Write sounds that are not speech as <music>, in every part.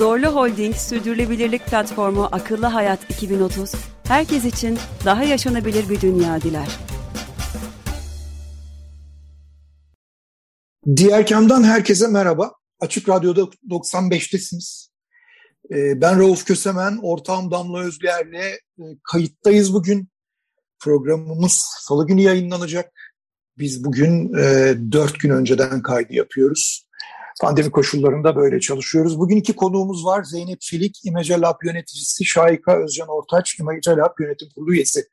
Zorlu Holding Sürdürülebilirlik Platformu Akıllı Hayat 2030, herkes için daha yaşanabilir bir dünya diler. Diğer kamdan herkese merhaba. Açık Radyo'da 95'tesiniz. Ee, ben Rauf Kösemen, ortağım Damla Özlüer'le e, kayıttayız bugün. Programımız salı günü yayınlanacak. Biz bugün e, dört gün önceden kaydı yapıyoruz. Pandemi koşullarında böyle çalışıyoruz. Bugün iki konuğumuz var. Zeynep Çelik, İmece Lab yöneticisi, Şahika Özcan Ortaç, İmece Lab yönetim kurulu üyesi.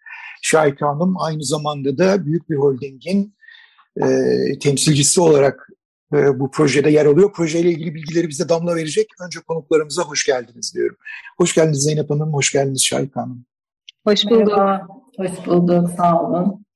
Şahika Hanım aynı zamanda da büyük bir holdingin e, temsilcisi olarak e, bu projede yer alıyor. Projeyle ilgili bilgileri bize Damla verecek. Önce konuklarımıza hoş geldiniz diyorum. Hoş geldiniz Zeynep Hanım, hoş geldiniz Şahika Hanım. Hoş bulduk. Merhaba. Hoş bulduk, sağ olun.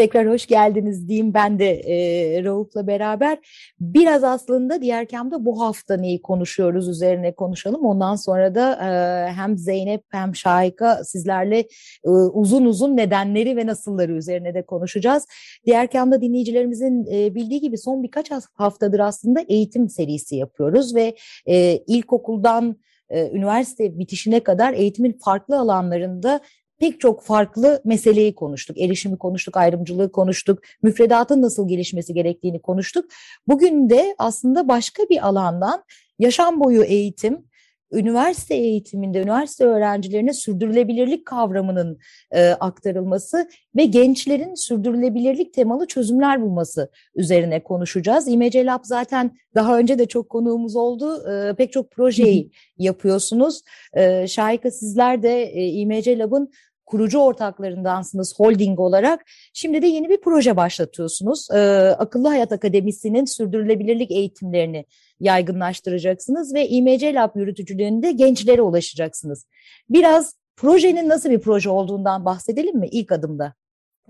Tekrar hoş geldiniz diyeyim ben de e, Rauf'la beraber. Biraz aslında diğer kamda bu hafta neyi konuşuyoruz üzerine konuşalım. Ondan sonra da e, hem Zeynep hem Şahika sizlerle e, uzun uzun nedenleri ve nasılları üzerine de konuşacağız. Diğer kamda dinleyicilerimizin e, bildiği gibi son birkaç haftadır aslında eğitim serisi yapıyoruz ve e, ilkokuldan e, üniversite bitişine kadar eğitimin farklı alanlarında pek çok farklı meseleyi konuştuk. Erişimi konuştuk, ayrımcılığı konuştuk, müfredatın nasıl gelişmesi gerektiğini konuştuk. Bugün de aslında başka bir alandan yaşam boyu eğitim, üniversite eğitiminde üniversite öğrencilerine sürdürülebilirlik kavramının e, aktarılması ve gençlerin sürdürülebilirlik temalı çözümler bulması üzerine konuşacağız. İMC Lab zaten daha önce de çok konuğumuz oldu. E, pek çok projeyi yapıyorsunuz. E, Şahika sizler de e, İMC Lab'ın kurucu ortaklarındansınız holding olarak. Şimdi de yeni bir proje başlatıyorsunuz. Ee, Akıllı Hayat Akademisi'nin sürdürülebilirlik eğitimlerini yaygınlaştıracaksınız ve İMC Lab yürütücülüğünde gençlere ulaşacaksınız. Biraz projenin nasıl bir proje olduğundan bahsedelim mi ilk adımda?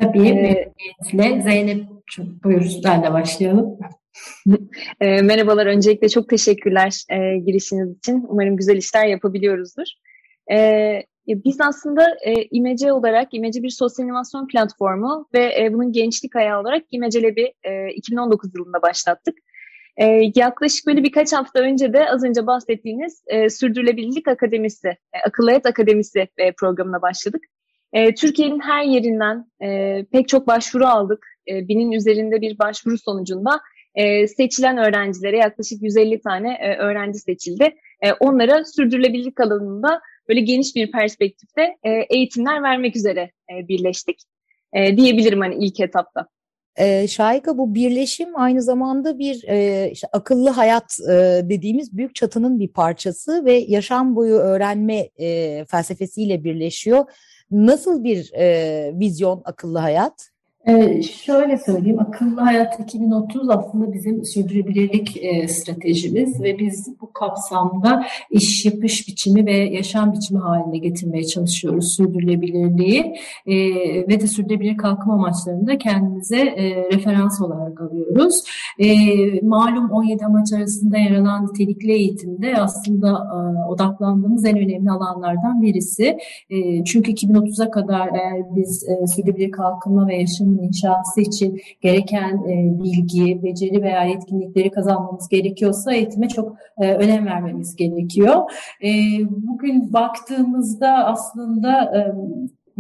Tabii memnuniyetle. Zeynep buyur de başlayalım. e, merhabalar, öncelikle çok teşekkürler e, girişiniz için. Umarım güzel işler yapabiliyoruzdur. E, biz aslında e, İmece olarak, İmece bir sosyal inovasyon platformu ve e, bunun gençlik ayağı olarak İmece Lab'i e, 2019 yılında başlattık. E, yaklaşık böyle birkaç hafta önce de az önce bahsettiğiniz e, Sürdürülebilirlik Akademisi, e, Hayat Akademisi e, programına başladık. E, Türkiye'nin her yerinden e, pek çok başvuru aldık. E, binin üzerinde bir başvuru sonucunda e, seçilen öğrencilere yaklaşık 150 tane e, öğrenci seçildi. E, onlara sürdürülebilirlik alanında böyle geniş bir perspektifte e, eğitimler vermek üzere e, birleştik e, diyebilirim hani ilk etapta. E, Şahika bu birleşim aynı zamanda bir e, işte akıllı hayat e, dediğimiz büyük çatının bir parçası ve yaşam boyu öğrenme e, felsefesiyle birleşiyor. Nasıl bir e, vizyon akıllı hayat? Ee, şöyle söyleyeyim, Akıllı Hayat 2030 aslında bizim sürdürülebilirlik e, stratejimiz ve biz bu kapsamda iş yapış biçimi ve yaşam biçimi haline getirmeye çalışıyoruz sürdürülebilirliği e, ve de sürdürülebilir kalkınma amaçlarında kendimize e, referans olarak alıyoruz. E, malum 17 amaç arasında yer alan nitelikli eğitimde aslında e, odaklandığımız en önemli alanlardan birisi. E, çünkü 2030'a kadar eğer biz sürdürülebilir kalkınma ve yaşam topluluğun inşası için gereken e, bilgi, beceri veya yetkinlikleri kazanmamız gerekiyorsa eğitime çok e, önem vermemiz gerekiyor. E, bugün baktığımızda aslında e,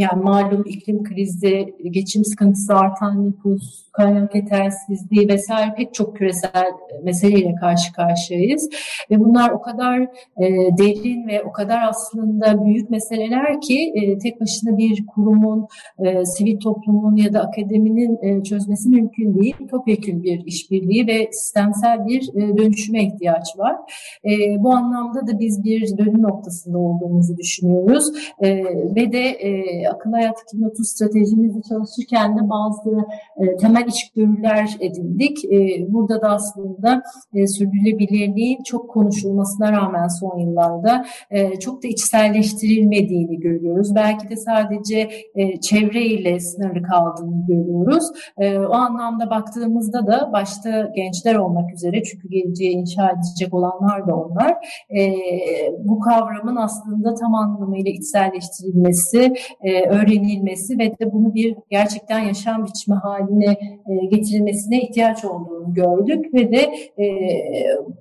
yani malum iklim krizi, geçim sıkıntısı, artan nüfus, kaynak yetersizliği vesaire pek çok küresel meseleyle karşı karşıyayız. Ve bunlar o kadar e, derin ve o kadar aslında büyük meseleler ki e, tek başına bir kurumun, e, sivil toplumun ya da akademinin e, çözmesi mümkün değil. Topyekun bir işbirliği ve sistemsel bir e, dönüşüme ihtiyaç var. E, bu anlamda da biz bir dönüm noktasında olduğumuzu düşünüyoruz. E, ve de e, Akıl Hayat 2030 stratejimizi çalışırken de bazı e, temel içgörüler edindik. E, burada da aslında e, sürdürülebilirliğin çok konuşulmasına rağmen son yıllarda e, çok da içselleştirilmediğini görüyoruz. Belki de sadece e, çevreyle sınırlı kaldığını görüyoruz. E, o anlamda baktığımızda da başta gençler olmak üzere çünkü geleceği inşa edecek olanlar da onlar e, bu kavramın aslında tam anlamıyla içselleştirilmesi, e, öğrenilmesi ve de bunu bir gerçekten yaşam biçimi haline e, getirilmesine ihtiyaç olduğunu gördük ve de e,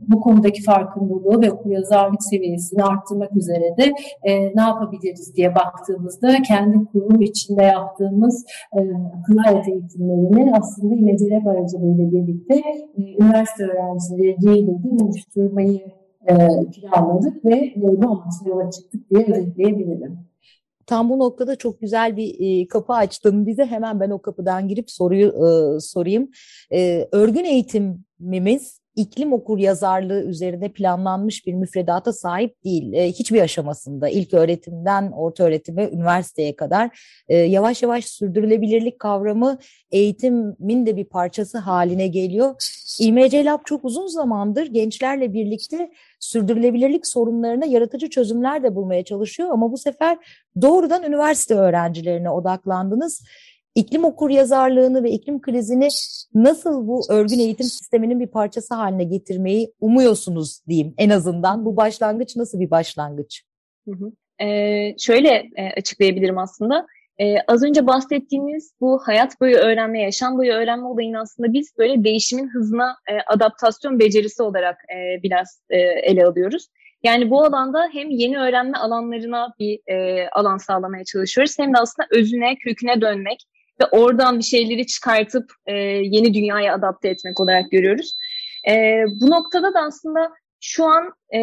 bu konudaki farkındalığı ve okuryazarlık seviyesini arttırmak üzere de e, ne yapabiliriz diye baktığımızda kendi kurum içinde yaptığımız e, akıl hayat eğitimlerini aslında İMECELEB aracılığıyla birlikte e, üniversite öğrencileriyle de oluşturmayı e, planladık ve e, bu amaçla yola çıktık diye özetleyebilirim. Tam bu noktada çok güzel bir e, kapı açtın bize. Hemen ben o kapıdan girip soruyu e, sorayım. E, örgün eğitimimiz iklim okur yazarlığı üzerine planlanmış bir müfredata sahip değil. E, hiçbir aşamasında ilk öğretimden orta öğretime, üniversiteye kadar e, yavaş yavaş sürdürülebilirlik kavramı eğitimin de bir parçası haline geliyor. İMC Lab çok uzun zamandır gençlerle birlikte sürdürülebilirlik sorunlarına yaratıcı çözümler de bulmaya çalışıyor ama bu sefer doğrudan üniversite öğrencilerine odaklandınız iklim okur yazarlığını ve iklim krizini nasıl bu örgün eğitim sisteminin bir parçası haline getirmeyi umuyorsunuz diyeyim en azından. Bu başlangıç nasıl bir başlangıç? Hı hı. Ee, şöyle e, açıklayabilirim aslında. Ee, az önce bahsettiğimiz bu hayat boyu öğrenme, yaşam boyu öğrenme olayını aslında biz böyle değişimin hızına e, adaptasyon becerisi olarak e, biraz e, ele alıyoruz. Yani bu alanda hem yeni öğrenme alanlarına bir e, alan sağlamaya çalışıyoruz hem de aslında özüne, köküne dönmek, ve oradan bir şeyleri çıkartıp e, yeni dünyaya adapte etmek olarak görüyoruz. E, bu noktada da aslında şu an e,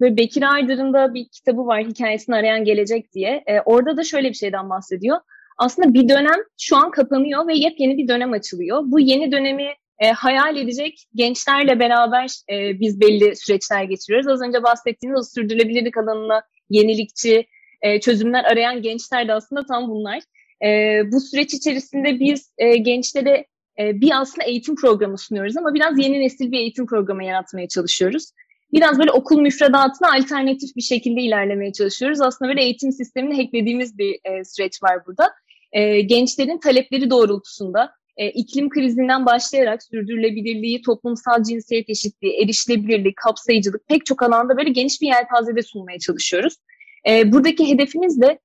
böyle Bekir Aydır'ın da bir kitabı var hikayesini arayan gelecek diye. E, orada da şöyle bir şeyden bahsediyor. Aslında bir dönem şu an kapanıyor ve yepyeni bir dönem açılıyor. Bu yeni dönemi e, hayal edecek gençlerle beraber e, biz belli süreçler geçiriyoruz. Az önce bahsettiğiniz o sürdürülebilirlik alanına yenilikçi e, çözümler arayan gençler de aslında tam bunlar. E, bu süreç içerisinde biz e, gençlere e, bir aslında eğitim programı sunuyoruz ama biraz yeni nesil bir eğitim programı yaratmaya çalışıyoruz. Biraz böyle okul müfredatına alternatif bir şekilde ilerlemeye çalışıyoruz. Aslında böyle eğitim sistemini hacklediğimiz bir e, süreç var burada. E, gençlerin talepleri doğrultusunda e, iklim krizinden başlayarak sürdürülebilirliği, toplumsal cinsiyet eşitliği, erişilebilirlik, kapsayıcılık pek çok alanda böyle geniş bir yelpazede sunmaya çalışıyoruz. E, buradaki hedefimiz de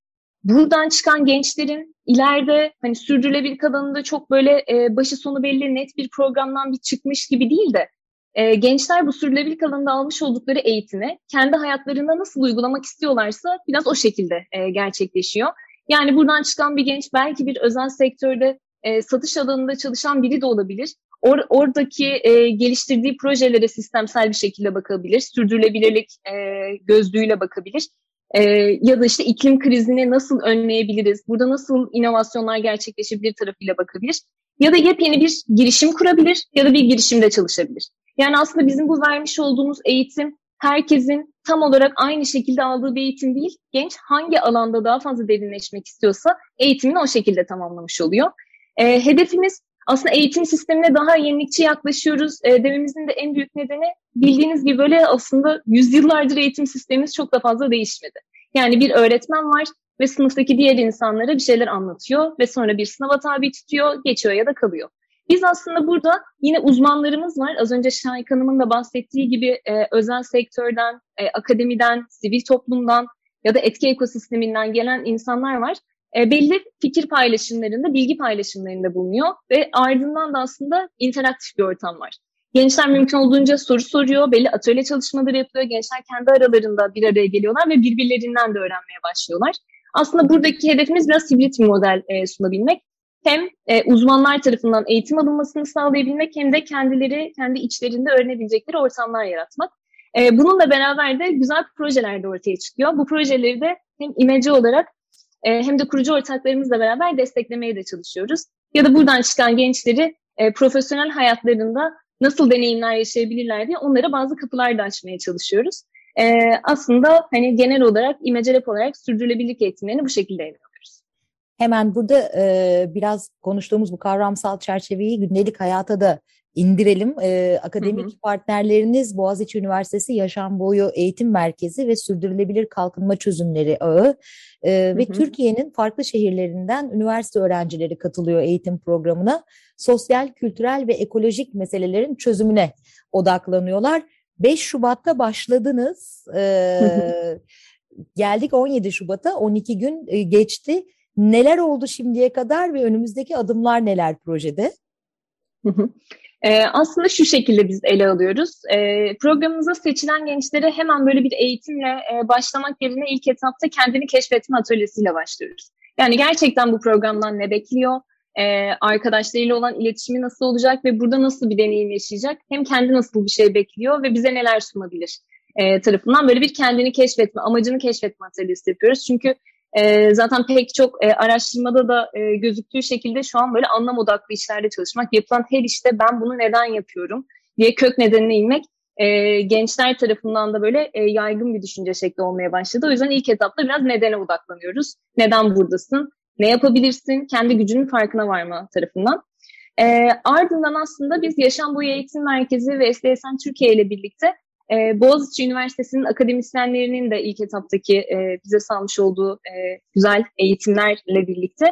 buradan çıkan gençlerin ileride hani sürdürülebilir alanında çok böyle e, başı sonu belli net bir programdan bir çıkmış gibi değil de e, gençler bu sürdürülebilirlik alanında almış oldukları eğitimi kendi hayatlarında nasıl uygulamak istiyorlarsa biraz o şekilde e, gerçekleşiyor. Yani buradan çıkan bir genç belki bir özel sektörde e, satış alanında çalışan biri de olabilir. Or, oradaki e, geliştirdiği projelere sistemsel bir şekilde bakabilir. Sürdürülebilirlik e, gözlüğüyle bakabilir e, ya da işte iklim krizini nasıl önleyebiliriz, burada nasıl inovasyonlar gerçekleşebilir tarafıyla bakabilir. Ya da yepyeni bir girişim kurabilir ya da bir girişimde çalışabilir. Yani aslında bizim bu vermiş olduğumuz eğitim herkesin tam olarak aynı şekilde aldığı bir eğitim değil. Genç hangi alanda daha fazla derinleşmek istiyorsa eğitimini o şekilde tamamlamış oluyor. E, hedefimiz aslında eğitim sistemine daha yenilikçi yaklaşıyoruz e, dememizin de en büyük nedeni bildiğiniz gibi böyle aslında yüzyıllardır eğitim sistemimiz çok da fazla değişmedi. Yani bir öğretmen var ve sınıftaki diğer insanlara bir şeyler anlatıyor ve sonra bir sınava tabi tutuyor, geçiyor ya da kalıyor. Biz aslında burada yine uzmanlarımız var. Az önce Şahik Hanım'ın da bahsettiği gibi e, özel sektörden, e, akademiden, sivil toplumdan ya da etki ekosisteminden gelen insanlar var e, belli fikir paylaşımlarında, bilgi paylaşımlarında bulunuyor ve ardından da aslında interaktif bir ortam var. Gençler mümkün olduğunca soru soruyor, belli atölye çalışmaları yapıyor. Gençler kendi aralarında bir araya geliyorlar ve birbirlerinden de öğrenmeye başlıyorlar. Aslında buradaki hedefimiz biraz hibrit bir model e, sunabilmek. Hem e, uzmanlar tarafından eğitim alınmasını sağlayabilmek hem de kendileri kendi içlerinde öğrenebilecekleri ortamlar yaratmak. E, bununla beraber de güzel projeler de ortaya çıkıyor. Bu projeleri de hem imece olarak e, hem de kurucu ortaklarımızla beraber desteklemeye de çalışıyoruz. Ya da buradan çıkan gençleri e, profesyonel hayatlarında nasıl deneyimler yaşayabilirler diye onlara bazı kapılar da açmaya çalışıyoruz. E, aslında hani genel olarak İmece olarak sürdürülebilirlik eğitimlerini bu şekilde ele. Hemen burada e, biraz konuştuğumuz bu kavramsal çerçeveyi gündelik hayata da indirelim. E, akademik hı hı. partnerleriniz Boğaziçi Üniversitesi Yaşam Boyu Eğitim Merkezi ve Sürdürülebilir Kalkınma Çözümleri Ağı e, hı ve Türkiye'nin farklı şehirlerinden üniversite öğrencileri katılıyor eğitim programına. Sosyal, kültürel ve ekolojik meselelerin çözümüne odaklanıyorlar. 5 Şubat'ta başladınız. <laughs> E, geldik 17 Şubat'a 12 gün geçti. Neler oldu şimdiye kadar ve önümüzdeki adımlar neler projede? Ee, aslında şu şekilde biz ele alıyoruz. Ee, programımıza seçilen gençlere hemen böyle bir eğitimle e, başlamak yerine ilk etapta kendini keşfetme atölyesiyle başlıyoruz. Yani gerçekten bu programdan ne bekliyor? Ee, arkadaşlarıyla olan iletişimi nasıl olacak ve burada nasıl bir deneyim yaşayacak? Hem kendi nasıl bir şey bekliyor ve bize neler sunabilir? E, tarafından böyle bir kendini keşfetme, amacını keşfetme atölyesi yapıyoruz. Çünkü e, zaten pek çok e, araştırmada da e, gözüktüğü şekilde şu an böyle anlam odaklı işlerde çalışmak, yapılan her işte ben bunu neden yapıyorum diye kök nedenine inmek e, gençler tarafından da böyle e, yaygın bir düşünce şekli olmaya başladı. O yüzden ilk etapta biraz nedene odaklanıyoruz. Neden buradasın? Ne yapabilirsin? Kendi gücünün farkına varma tarafından. E, ardından aslında biz Yaşam Boyu Eğitim Merkezi ve SDSN Türkiye ile birlikte e, Boğaziçi Üniversitesi'nin akademisyenlerinin de ilk etaptaki e, bize sağlamış olduğu e, güzel eğitimlerle birlikte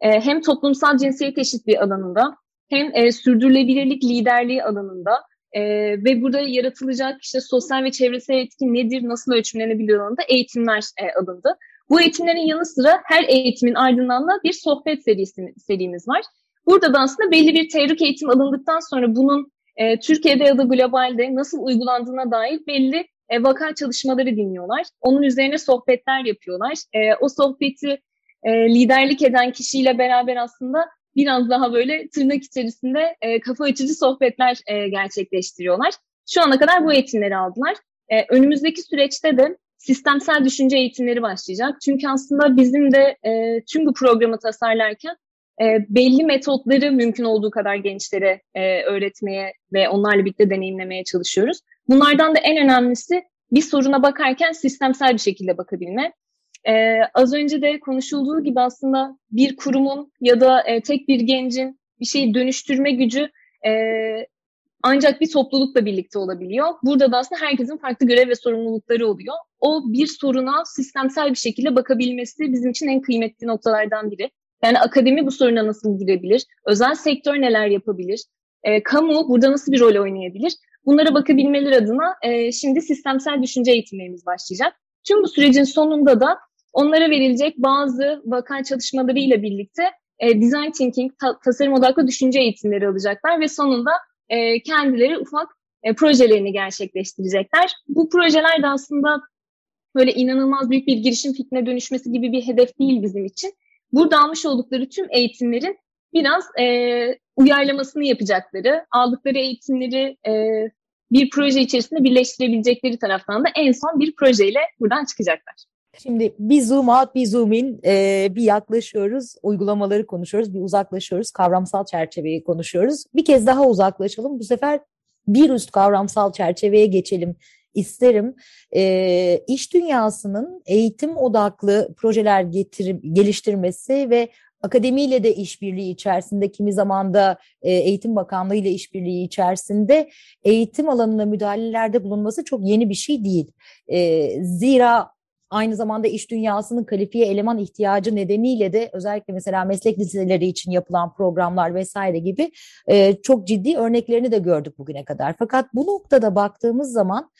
e, hem toplumsal cinsiyet eşitliği alanında hem e, sürdürülebilirlik liderliği alanında e, ve burada yaratılacak işte sosyal ve çevresel etki nedir, nasıl ölçümlenebilir alanında eğitimler e, alındı. Bu eğitimlerin yanı sıra her eğitimin ardından da bir sohbet serisi, serimiz var. Burada da aslında belli bir teorik eğitim alındıktan sonra bunun e, Türkiye'de ya da globalde nasıl uygulandığına dair belli e, vaka çalışmaları dinliyorlar. Onun üzerine sohbetler yapıyorlar. E, o sohbeti e, liderlik eden kişiyle beraber aslında biraz daha böyle tırnak içerisinde e, kafa açıcı sohbetler e, gerçekleştiriyorlar. Şu ana kadar bu eğitimleri aldılar. E, önümüzdeki süreçte de sistemsel düşünce eğitimleri başlayacak. Çünkü aslında bizim de e, tüm bu programı tasarlarken e, belli metotları mümkün olduğu kadar gençlere e, öğretmeye ve onlarla birlikte deneyimlemeye çalışıyoruz. Bunlardan da en önemlisi bir soruna bakarken sistemsel bir şekilde bakabilme. Ee, az önce de konuşulduğu gibi aslında bir kurumun ya da e, tek bir gencin bir şeyi dönüştürme gücü e, ancak bir toplulukla birlikte olabiliyor. Burada da aslında herkesin farklı görev ve sorumlulukları oluyor. O bir soruna sistemsel bir şekilde bakabilmesi bizim için en kıymetli noktalardan biri. Yani akademi bu soruna nasıl girebilir? Özel sektör neler yapabilir? E, kamu burada nasıl bir rol oynayabilir? Bunlara bakabilmeleri adına e, şimdi sistemsel düşünce eğitimlerimiz başlayacak. Tüm bu sürecin sonunda da onlara verilecek bazı vaka çalışmalarıyla birlikte e, design thinking, ta, tasarım odaklı düşünce eğitimleri alacaklar ve sonunda e, kendileri ufak e, projelerini gerçekleştirecekler. Bu projeler de aslında böyle inanılmaz büyük bir girişim fikrine dönüşmesi gibi bir hedef değil bizim için. Burada almış oldukları tüm eğitimlerin biraz e, uyarlamasını yapacakları, aldıkları eğitimleri e, bir proje içerisinde birleştirebilecekleri taraftan da en son bir projeyle buradan çıkacaklar. Şimdi bir zoom out, bir zoom in, e, bir yaklaşıyoruz, uygulamaları konuşuyoruz, bir uzaklaşıyoruz, kavramsal çerçeveyi konuşuyoruz. Bir kez daha uzaklaşalım. Bu sefer bir üst kavramsal çerçeveye geçelim isterim. E, iş dünyasının eğitim odaklı projeler getirip geliştirmesi ve akademiyle de işbirliği içerisinde kimi zaman da e, Eğitim Bakanlığı ile işbirliği içerisinde eğitim alanına müdahalelerde bulunması çok yeni bir şey değil. E, zira aynı zamanda iş dünyasının kalifiye eleman ihtiyacı nedeniyle de özellikle mesela meslek liseleri için yapılan programlar vesaire gibi e, çok ciddi örneklerini de gördük bugüne kadar. Fakat bu noktada baktığımız zaman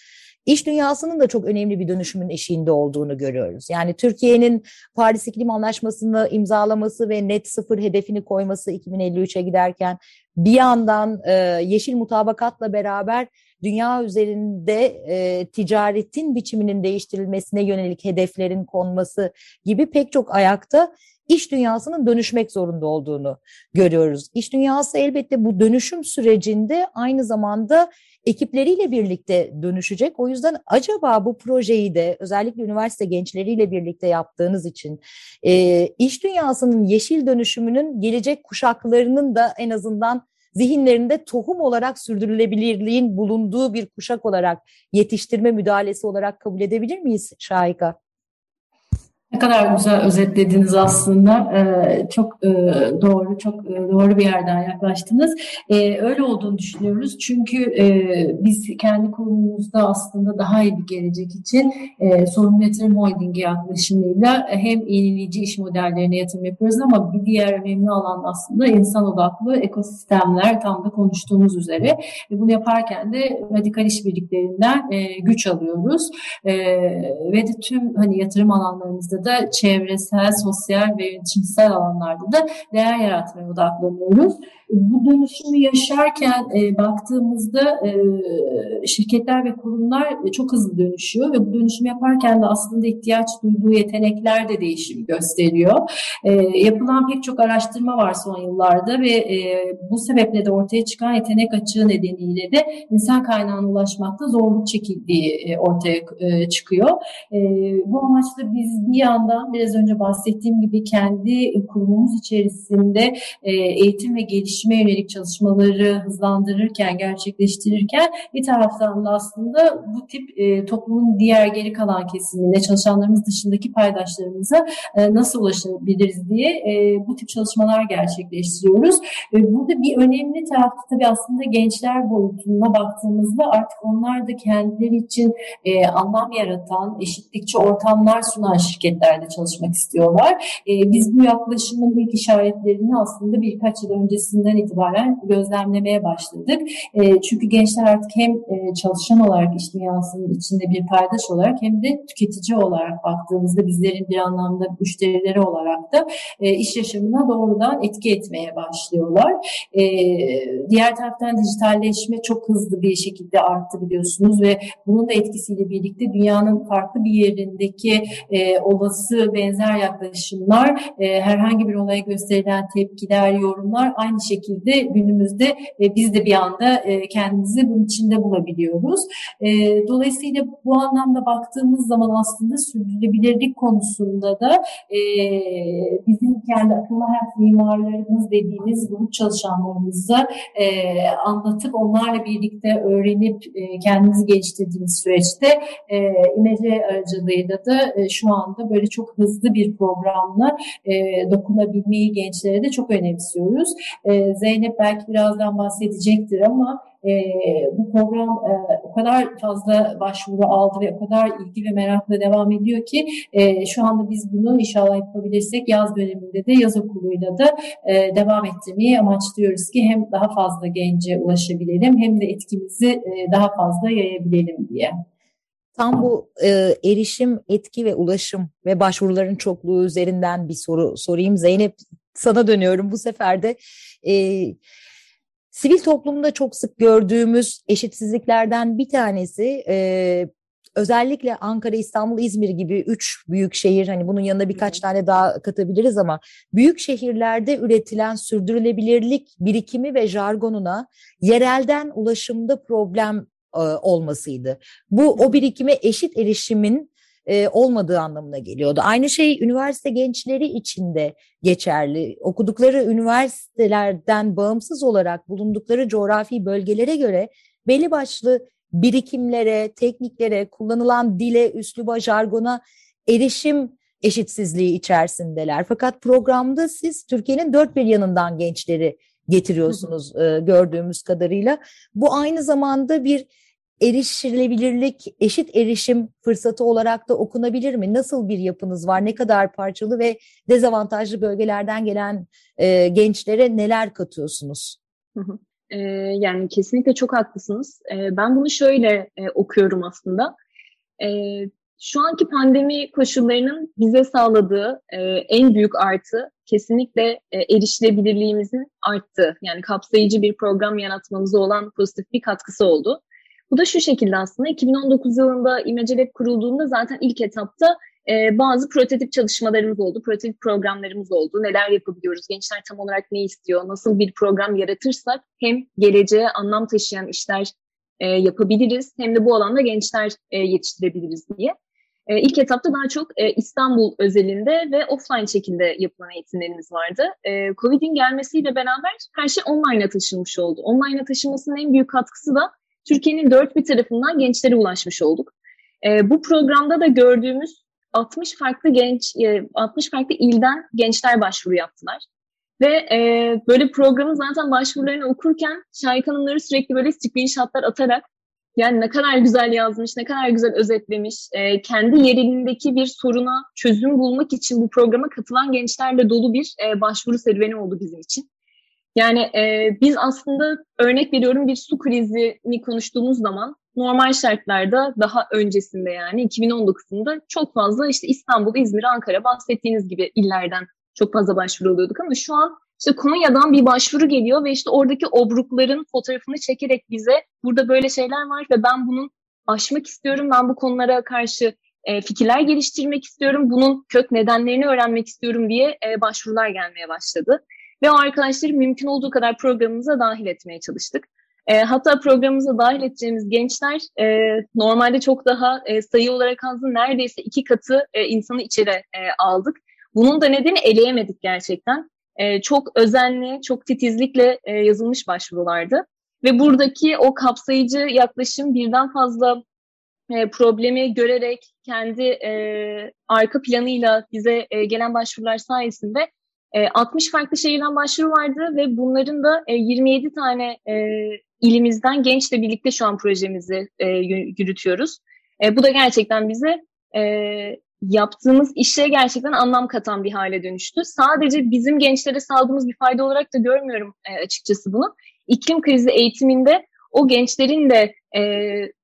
İş dünyasının da çok önemli bir dönüşümün eşiğinde olduğunu görüyoruz. Yani Türkiye'nin Paris İklim Anlaşması'nı imzalaması ve net sıfır hedefini koyması 2053'e giderken bir yandan e, yeşil mutabakatla beraber dünya üzerinde e, ticaretin biçiminin değiştirilmesine yönelik hedeflerin konması gibi pek çok ayakta iş dünyasının dönüşmek zorunda olduğunu görüyoruz. İş dünyası elbette bu dönüşüm sürecinde aynı zamanda ekipleriyle birlikte dönüşecek. O yüzden acaba bu projeyi de özellikle üniversite gençleriyle birlikte yaptığınız için e, iş dünyasının yeşil dönüşümünün gelecek kuşaklarının da en azından zihinlerinde tohum olarak sürdürülebilirliğin bulunduğu bir kuşak olarak yetiştirme müdahalesi olarak kabul edebilir miyiz Şahika? Ne kadar güzel özetlediniz aslında. Ee, çok e, doğru, çok e, doğru bir yerden yaklaştınız. Ee, öyle olduğunu düşünüyoruz. Çünkü e, biz kendi kurumumuzda aslında daha iyi bir gelecek için e, sorumlu yatırım holdingi yaklaşımıyla hem yenileyici iş modellerine yatırım yapıyoruz ama bir diğer önemli alan aslında insan odaklı ekosistemler tam da konuştuğumuz üzere. Bunu yaparken de radikal işbirliklerinden güç alıyoruz. Ve de tüm hani yatırım alanlarımızda da çevresel, sosyal ve yönetimsel alanlarda da değer yaratmaya odaklanıyoruz. Bu dönüşümü yaşarken e, baktığımızda e, şirketler ve kurumlar çok hızlı dönüşüyor ve bu dönüşüm yaparken de aslında ihtiyaç duyduğu yetenekler de değişim gösteriyor. E, yapılan pek çok araştırma var son yıllarda ve e, bu sebeple de ortaya çıkan yetenek açığı nedeniyle de insan kaynağına ulaşmakta zorluk çekildiği e, ortaya e, çıkıyor. E, bu amaçla biz bir yandan biraz önce bahsettiğim gibi kendi kurumumuz içerisinde e, eğitim ve gelişime yönelik çalışmaları hızlandırırken, gerçekleştirirken bir taraftan da aslında bu tip e, toplumun diğer geri kalan kesimine, çalışanlarımız dışındaki paydaşlarımıza e, nasıl ulaşabiliriz diye e, bu tip çalışmalar gerçekleştiriyoruz. E, burada bir önemli tarafta tabii aslında gençler boyutuna baktığımızda artık onlar da kendileri için e, anlam yaratan, eşitlikçi ortamlar sunan şirketlerde çalışmak istiyorlar. E, biz bu yaklaşımın ilk işaretlerini aslında birkaç yıl öncesinden itibaren gözlemlemeye başladık. E, çünkü gençler artık hem e, çalışan olarak iş dünyasının içinde bir paydaş olarak hem de tüketici olarak baktığımızda bizlerin bir anlamda müşterileri olarak da e, iş yaşamına doğrudan etki etmeye başlıyorlar. E, diğer taraftan dijitalleşme çok hızlı bir şekilde arttı biliyorsunuz ve bunun da etkisiyle birlikte dünyanın farklı bir yerindeki e, olası benzer yaklaşımlar, e, herhangi bir olaya gösterilen tepkiler, yorumlar aynı şekilde günümüzde e, biz de bir anda e, kendimizi bunun içinde bulabiliyoruz. E, dolayısıyla bu anlamda baktığımız zaman aslında sürdürülebilirlik konusunda da e, bizim kendi akıllı hayat mimarlarımız dediğimiz grup çalışanlarımıza e, anlatıp onlarla birlikte öğrenip e, kendimizi geliştirdiğimiz süreçte e, imece aracılığıyla da e, şu anda böyle çok hızlı bir programla e, dokunabilmeyi gençlere de çok önemsiyoruz. E, Zeynep belki birazdan bahsedecektir ama e, bu program e, o kadar fazla başvuru aldı ve o kadar ilgi ve merakla devam ediyor ki e, şu anda biz bunu inşallah yapabilirsek yaz döneminde de yaz okuluyla da e, devam ettirmeyi amaçlıyoruz ki hem daha fazla gence ulaşabilelim hem de etkimizi e, daha fazla yayabilelim diye. Tam bu e, erişim, etki ve ulaşım ve başvuruların çokluğu üzerinden bir soru sorayım. Zeynep sana dönüyorum bu sefer de. E, sivil toplumda çok sık gördüğümüz eşitsizliklerden bir tanesi e, özellikle Ankara, İstanbul, İzmir gibi üç büyük şehir hani bunun yanında birkaç tane daha katabiliriz ama büyük şehirlerde üretilen sürdürülebilirlik birikimi ve jargonuna yerelden ulaşımda problem e, olmasıydı. Bu o birikime eşit erişimin e, olmadığı anlamına geliyordu. Aynı şey üniversite gençleri için de geçerli. Okudukları üniversitelerden bağımsız olarak bulundukları coğrafi bölgelere göre belli başlı birikimlere, tekniklere, kullanılan dile, üsluba, jargona erişim eşitsizliği içerisindeler. Fakat programda siz Türkiye'nin dört bir yanından gençleri getiriyorsunuz e, gördüğümüz kadarıyla. Bu aynı zamanda bir erişilebilirlik, eşit erişim fırsatı olarak da okunabilir mi? Nasıl bir yapınız var? Ne kadar parçalı ve dezavantajlı bölgelerden gelen e, gençlere neler katıyorsunuz? E, yani kesinlikle çok haklısınız. E, ben bunu şöyle e, okuyorum aslında. E, şu anki pandemi koşullarının bize sağladığı e, en büyük artı kesinlikle e, erişilebilirliğimizin arttığı, yani kapsayıcı bir program yaratmamıza olan pozitif bir katkısı oldu. Bu da şu şekilde aslında 2019 yılında İmecelep kurulduğunda zaten ilk etapta e, bazı prototip çalışmalarımız oldu, prototip programlarımız oldu. Neler yapabiliyoruz, gençler tam olarak ne istiyor, nasıl bir program yaratırsak hem geleceğe anlam taşıyan işler e, yapabiliriz hem de bu alanda gençler e, yetiştirebiliriz diye. E, ilk etapta daha çok e, İstanbul özelinde ve offline şekilde yapılan eğitimlerimiz vardı. E, Covid'in gelmesiyle beraber her şey online'a taşınmış oldu. Online'a taşınmasının en büyük katkısı da Türkiye'nin dört bir tarafından gençlere ulaşmış olduk. E, bu programda da gördüğümüz 60 farklı genç, 60 e, farklı ilden gençler başvuru yaptılar. Ve e, böyle programın zaten başvurularını okurken Şahik Hanımları sürekli böyle screenshotlar atarak yani ne kadar güzel yazmış, ne kadar güzel özetlemiş. E, kendi yerindeki bir soruna çözüm bulmak için bu programa katılan gençlerle dolu bir e, başvuru serüveni oldu bizim için. Yani e, biz aslında örnek veriyorum bir su krizini konuştuğumuz zaman normal şartlarda daha öncesinde yani 2019'unda çok fazla işte İstanbul, İzmir, Ankara bahsettiğiniz gibi illerden çok fazla başvuru alıyorduk ama şu an işte Konya'dan bir başvuru geliyor ve işte oradaki obrukların fotoğrafını çekerek bize burada böyle şeyler var ve ben bunun aşmak istiyorum. Ben bu konulara karşı e, fikirler geliştirmek istiyorum. Bunun kök nedenlerini öğrenmek istiyorum diye e, başvurular gelmeye başladı. Ve o arkadaşları mümkün olduğu kadar programımıza dahil etmeye çalıştık. E, hatta programımıza dahil edeceğimiz gençler normalde çok daha sayı olarak azdı. Neredeyse iki katı insanı içeri aldık. Bunun da nedeni eleyemedik gerçekten. E, çok özenli, çok titizlikle e, yazılmış başvurulardı. Ve buradaki o kapsayıcı yaklaşım birden fazla e, problemi görerek kendi e, arka planıyla bize e, gelen başvurular sayesinde e, 60 farklı şehirden başvuru vardı ve bunların da e, 27 tane e, ilimizden gençle birlikte şu an projemizi e, yürütüyoruz. E, bu da gerçekten bize e, yaptığımız işe gerçekten anlam katan bir hale dönüştü. Sadece bizim gençlere sağladığımız bir fayda olarak da görmüyorum e, açıkçası bunu. İklim krizi eğitiminde o gençlerin de e,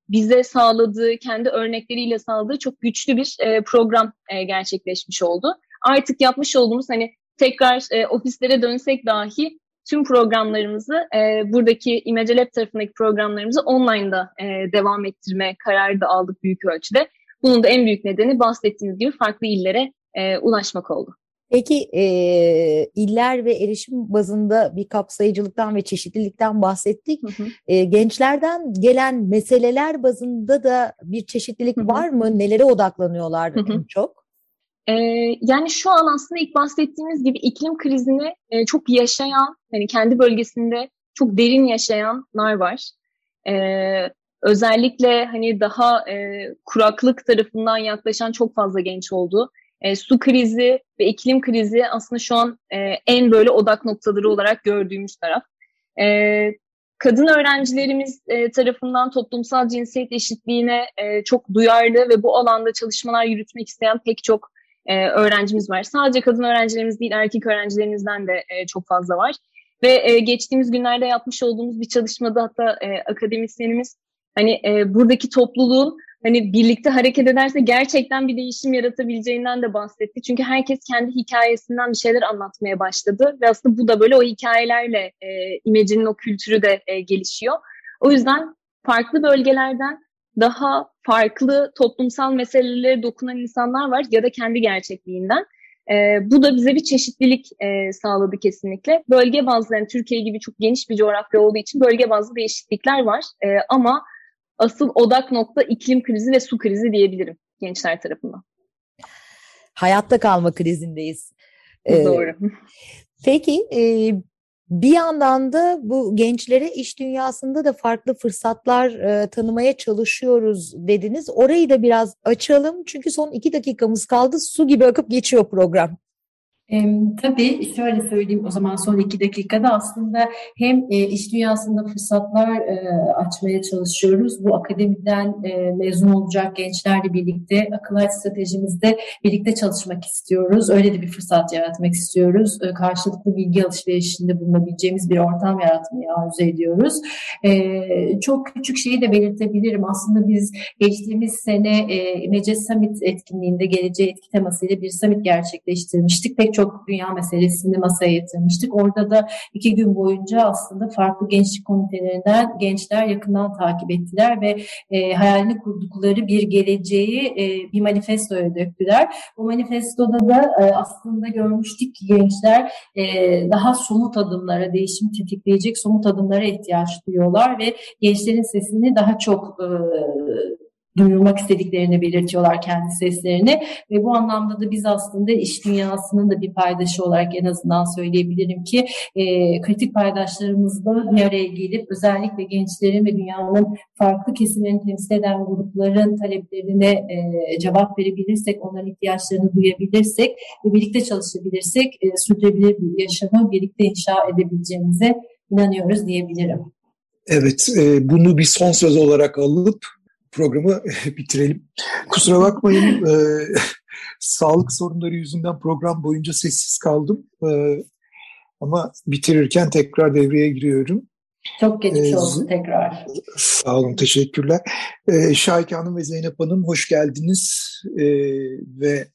bize sağladığı, kendi örnekleriyle sağladığı çok güçlü bir e, program e, gerçekleşmiş oldu. Artık yapmış olduğumuz hani tekrar e, ofislere dönsek dahi tüm programlarımızı e, buradaki Image Lab tarafındaki programlarımızı online'da e, devam ettirme kararı da aldık büyük ölçüde. Bunun da en büyük nedeni bahsettiğiniz gibi farklı illere e, ulaşmak oldu. Peki e, iller ve erişim bazında bir kapsayıcılıktan ve çeşitlilikten bahsettik. Hı hı. E, gençlerden gelen meseleler bazında da bir çeşitlilik hı hı. var mı? Nelere odaklanıyorlar hı hı. en çok? E, yani şu an aslında ilk bahsettiğimiz gibi iklim krizini e, çok yaşayan, hani kendi bölgesinde çok derin yaşayanlar var. E, özellikle hani daha e, kuraklık tarafından yaklaşan çok fazla genç oldu. E, su krizi ve iklim krizi aslında şu an e, en böyle odak noktaları olarak gördüğümüz taraf. E, kadın öğrencilerimiz e, tarafından toplumsal cinsiyet eşitliğine e, çok duyarlı ve bu alanda çalışmalar yürütmek isteyen pek çok e, öğrencimiz var. Sadece kadın öğrencilerimiz değil, erkek öğrencilerimizden de e, çok fazla var. Ve e, geçtiğimiz günlerde yapmış olduğumuz bir çalışmada hatta e, akademisyenimiz hani e, buradaki topluluğun hani birlikte hareket ederse gerçekten bir değişim yaratabileceğinden de bahsetti. Çünkü herkes kendi hikayesinden bir şeyler anlatmaya başladı ve aslında bu da böyle o hikayelerle e, imecinin o kültürü de e, gelişiyor. O yüzden farklı bölgelerden daha farklı toplumsal meselelere dokunan insanlar var ya da kendi gerçekliğinden. E, bu da bize bir çeşitlilik e, sağladı kesinlikle. Bölge bazlı, yani Türkiye gibi çok geniş bir coğrafya olduğu için bölge bazlı değişiklikler var. E, ama asıl odak nokta iklim krizi ve su krizi diyebilirim gençler tarafından. Hayatta kalma krizindeyiz. Ee, Doğru. Peki e, bir yandan da bu gençlere iş dünyasında da farklı fırsatlar e, tanımaya çalışıyoruz dediniz. Orayı da biraz açalım çünkü son iki dakikamız kaldı. Su gibi akıp geçiyor program. E, tabii şöyle söyleyeyim o zaman son iki dakikada aslında hem e, iş dünyasında fırsatlar e, açmaya çalışıyoruz. Bu akademiden e, mezun olacak gençlerle birlikte akıl hayat stratejimizde birlikte çalışmak istiyoruz. Öyle de bir fırsat yaratmak istiyoruz. E, karşılıklı bilgi alışverişinde bulunabileceğimiz bir ortam yaratmayı arzu ediyoruz. E, çok küçük şeyi de belirtebilirim. Aslında biz geçtiğimiz sene e, Mece Summit etkinliğinde geleceğe etki temasıyla bir summit gerçekleştirmiştik. Pek çok dünya meselesini masaya yatırmıştık. Orada da iki gün boyunca aslında farklı gençlik komitelerinden gençler yakından takip ettiler ve e, hayalini kurdukları bir geleceği e, bir manifestoya döktüler. Bu manifestoda da e, aslında görmüştük ki gençler e, daha somut adımlara, değişim tetikleyecek somut adımlara ihtiyaç duyuyorlar ve gençlerin sesini daha çok e, duyurmak istediklerini belirtiyorlar kendi seslerini ve bu anlamda da biz aslında iş dünyasının da bir paydaşı olarak en azından söyleyebilirim ki e, kritik paydaşlarımızla bir araya gelip özellikle gençlerin ve dünyanın farklı kesimlerini temsil eden grupların taleplerine e, cevap verebilirsek, onların ihtiyaçlarını duyabilirsek ve birlikte çalışabilirsek e, sürdürülebilir bir yaşamı birlikte inşa edebileceğimize inanıyoruz diyebilirim. Evet, e, bunu bir son söz olarak alıp programı <laughs> bitirelim. Kusura bakmayın, e, sağlık sorunları yüzünden program boyunca sessiz kaldım. E, ama bitirirken tekrar devreye giriyorum. Çok geçmiş ee, olsun tekrar. Sağ olun, teşekkürler. Ee, Şahike Hanım ve Zeynep Hanım hoş geldiniz. Ee, ve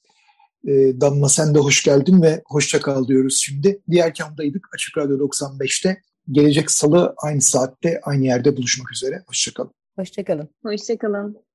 e, Damla sen de hoş geldin ve hoşça kal diyoruz şimdi. Diğer kamdaydık Açık Radyo 95'te. Gelecek salı aynı saatte aynı yerde buluşmak üzere. Hoşçakalın. Hoşçakalın. Hoşçakalın.